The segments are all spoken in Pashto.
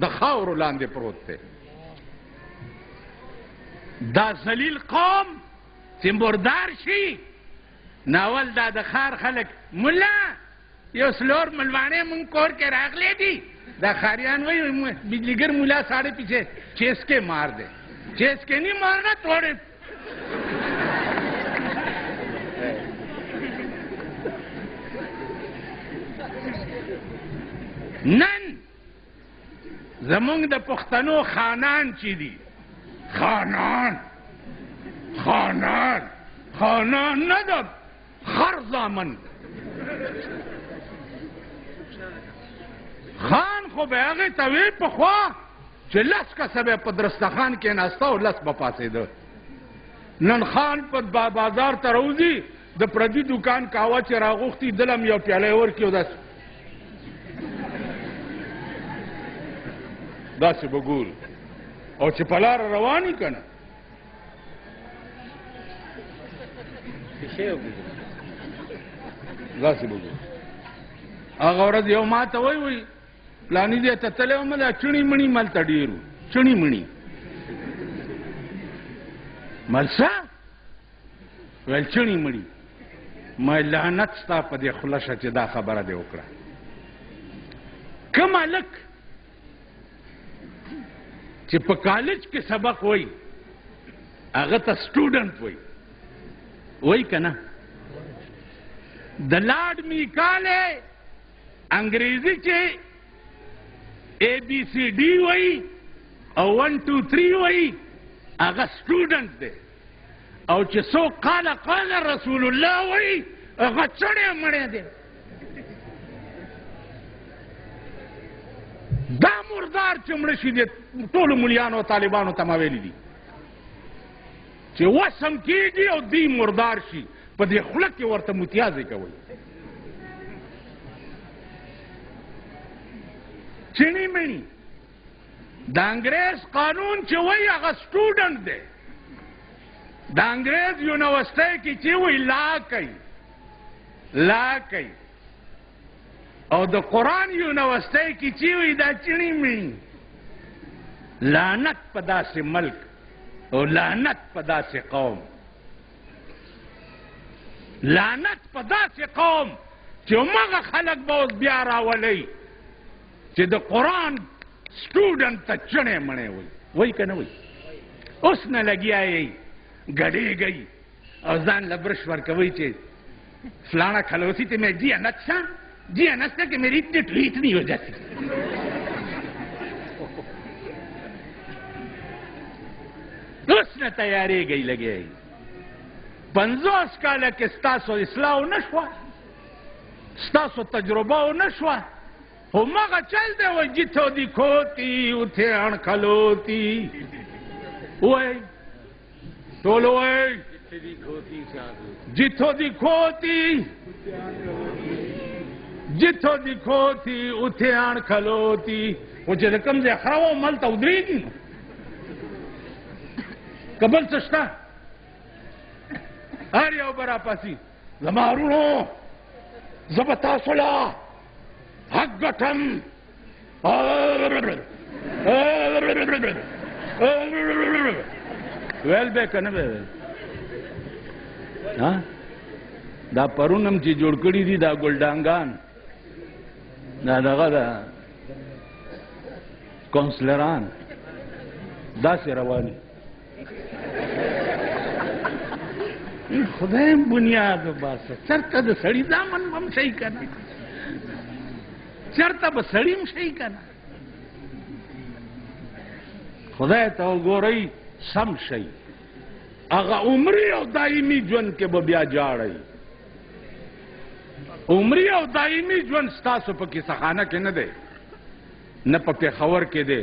د خاورو لاندې پروت دی دا ذلیل قوم چې مردار شي ناول دا د ښار خلک ملا یو سلور ملواڼې مونږ کور کې راغلې دي دا ښاریان وایي بجلیګر ملا ساړې پیچې چیس کې مار دی چیس کې نه مارنا توړې نن زمونږ د پښتنو خانان چې دي خانان خانان خانان نه ده خر زامن خان خو به هغه ته وی په خوا چې لس کسه به په درستخان کې ناسته او لس به پاسېده نن خان په با بازار ته روزي د پردي دکان کاوه چې راغوښتي دلم یو پیاله ورکیو داس داسې بګور او چې پلار رواني کنه داسې به هغه ورځ یو ما ته وایي وایي پلاني دی ته تللی وم دا چڼي مڼي ملته ډېر وو چڼي مڼي ملسه ویل چڼي مړي ما لعنت ستا په دې خوله شه چې دا خبره دې وکړه کوم هلک چې په کالج کې سبق وای هغه ته سټوډنټ وای وای کنه د لارډ میکاله انګریزي چې اے بی سی ډی وای او 1 2 3 وای هغه سټوډنټ دی او چې څوک قال قال رسول الله وایي هغه چړی مړی دی دا مردار چې مړه شي دی ټولو ملیانو طالبانو ته ما ویلي دي چې وسم کېږي او دی مردار شي په دې خوله کې ورته متیازې کوي چینی مینی د انګريز قانون چې وایي هغه سټوډنټ دی د انګريز یونیورسټۍ کې چې وایي لا کوي لا کوي او د قران یونیورسټۍ کې چې وایي دا چڼي مي لعنت په داسې ملک او لعنت په داسې قوم لعنت په داسې قوم چې مغه خلک به اوس بیا راولي چې د قران سټوډنټ ته چنه منه وای وای کنه وای اوس نه لګیا یې غړې گئی او ځان لبرش ورکوي چې فلانا خلوسی ته مې جی انچا جی انچا کې مې ریت ټریت نه یو جاتي اوس نه تیارې گئی لګې پنځوس کاله کې ستاسو اصلاح نه شوه ستاسو تجربه نه شوه هو مغه چل دی وای جتو دی کوتی اته اڻ کلوتی وای ټول وای جتو دی کوتی جتو دی کوتی اته اڻ کلوتی او چې کوم ځای خراو مل ته ودرېږي کبل څه شته هر یو برا پاسي زما ورونو زه به تاسو له حق ګټم ویل به کنه به ها دا پرونم چې جوړ کړی دي دا ګلډانګان دا دغه دا کونسلران دا سره رواني خدای بنیاد وباسه چرته د سړی ځامن هم شي کنه چرته به سړی هم شي کنه خدای ته وګورئ سم شي هغه عمرې او دایمي ژوند کې به بیا جاړئ عمرې او دایمي ژوند ستاسو په کیسهخانه کې نه دی نه په پېښور کې دی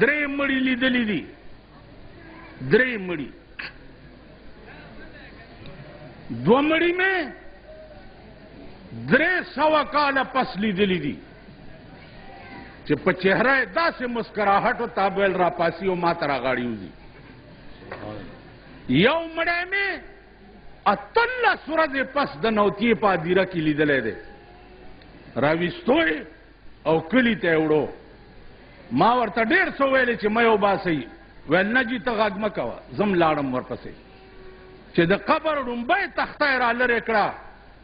درې مړي لیدلي دي درې مړي دوه مړي مې درې سوه کاله پس لیدلي دي چې په چهره یې داسې مسکراهټ او تابل را پاسي او ما ته راغاړي وځي یو مړی مې اتلس ورځې پس د نوتیې په هدیره کې لیدلی دی راویستو یې او کلي ته یې وړو. ما ورته ډېر څه ویل چې مه یې وباسئ، ویل نه جي ته غږ مه کوه، زه هم لاړم ورپسې. چې د قبر ړومبۍ تخته یې را لرې کړه،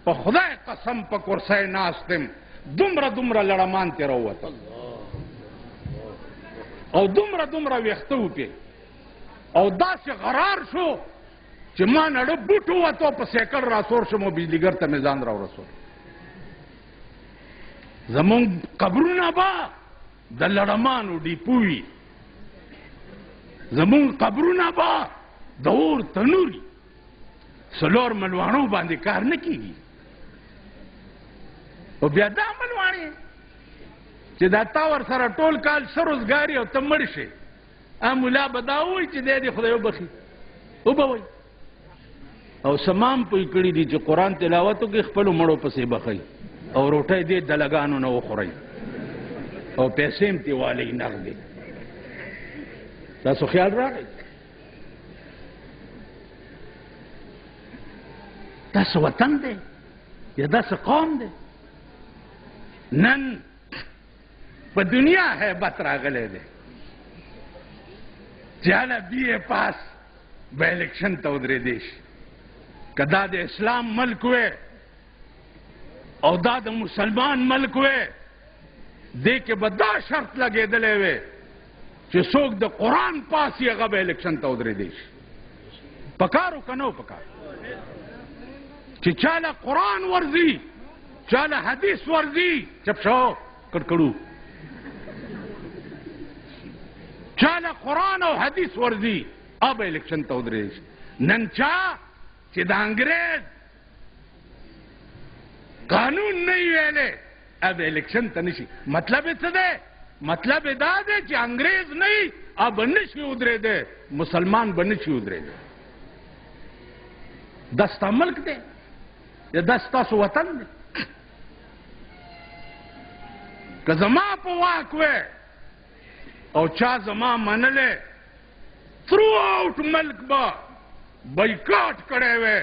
په خدای قسم په کرسۍ ناست یم، دومره دومره لړمان ترې راووتل او دومره دومره ویښته وپې او داسې غرار شو چې ما نړه بوټو وته په سیکل راسور شم او بجلیګر ته مې ځان را ورسول زمون قبرونه با د لړمانو ډیپوي زمون قبرونه با د اور تنوري سلور ملوانو باندې کار نه کیږي او بیا دا ملوانې چې دا تا ور سره ټول کال سروزګاری او تمړ شي ا مولا به دا وایي چې دی دې خدای وبخي وبه وایي او سمام پوی کړی دي چې قران تلاوت کې خپل مړو پسې بخي او روټه دې د لګانو نه وخوري او پیسې هم تی والی نغدي تاسو خیال راغی تاسو وطن دی یا داسې قوم دی نن په دنیا هیبت راغلی دی چې هله بی اې پاس به الیکشن ته ودرېدی شي که دا د اسلام ملک وی او دا د مسلمان ملک وی دې کې به دا شرط لګېدلی وی چې څوک د قران پاس یې غو الیکشن ته ودرې دی شي پکارو کنو پکار چې چاله قران ورزي چاله حدیث ورزي چپ شو کړکړو چاله قران او حدیث ورزي اب الیکشن ته ودرې شي نن چا چې د انګريز قانون نه ویلې اب الیکشن ته نشي مطلب څه دی مطلب دا دی چې انګريز نه اب نشي ودرې دی مسلمان به نشي ودرې دی دا ستا ملک دی دا ستاسو وطن دی که زما په واک وې او چا زما منلې ترو آؤٹ ملک با بائیکاٹ کړی وی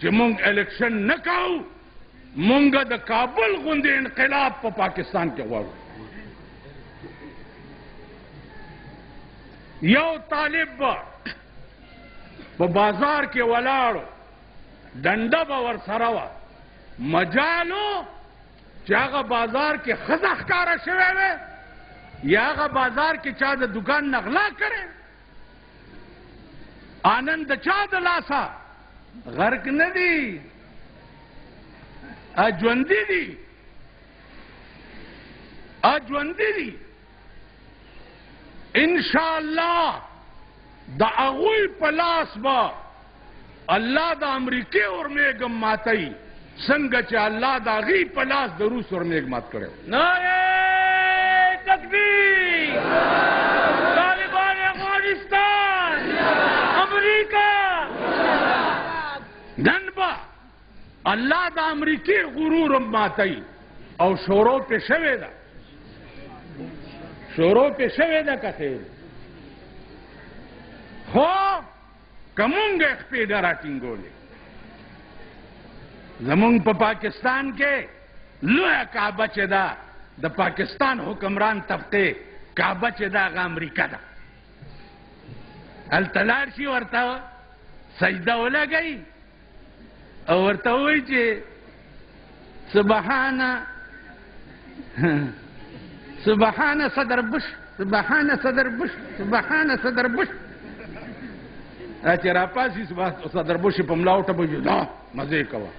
چې مونږ الیکشن نه کاو مونږ د کابل غوندې انقلاب په پا پاکستان کې غواړو یو طالب با په بازار کې ولاړو ډنډه به ورسره وه مجالو چې هغه بازار کې خزه ښکارا شوی وي یا هغه بازار کې چا د دکان نغلا کړي آنند د چا د لاسا غرق نه دي اجوندې دي اجوندې دي انشاالله د هغوی په لاس به الله د امریکې اورمیږم ماتوي څنګه چې الله د هغوی په لاس د روس اورمیږ مات کړی نعره تکبیر طالبان افغانستان امریکا نن به الله د امریکې غرور هم ماتوي او شروع پې شوې ده شروع پې شوې ده که خیر خو که مونږ یې خپې نه راټینګولې زمونږ په پا پاکستان کې لویه کعبه چې ده د پاکستان حکمران تفتې کعبه چې ده هغه امریکا ده هلته لاړ شي ورته سجده ولګوي او ورته وای چې سبحان سبحان صدر بش سبحان صدر بش سبحان صدر بش چې را پاسي صدر بش په ملا وټه بجو دا مزه کوا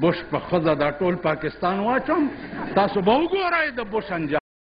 بش په خزه دا ټول پاکستان واچوم تاسو به وګورئ د بش انجام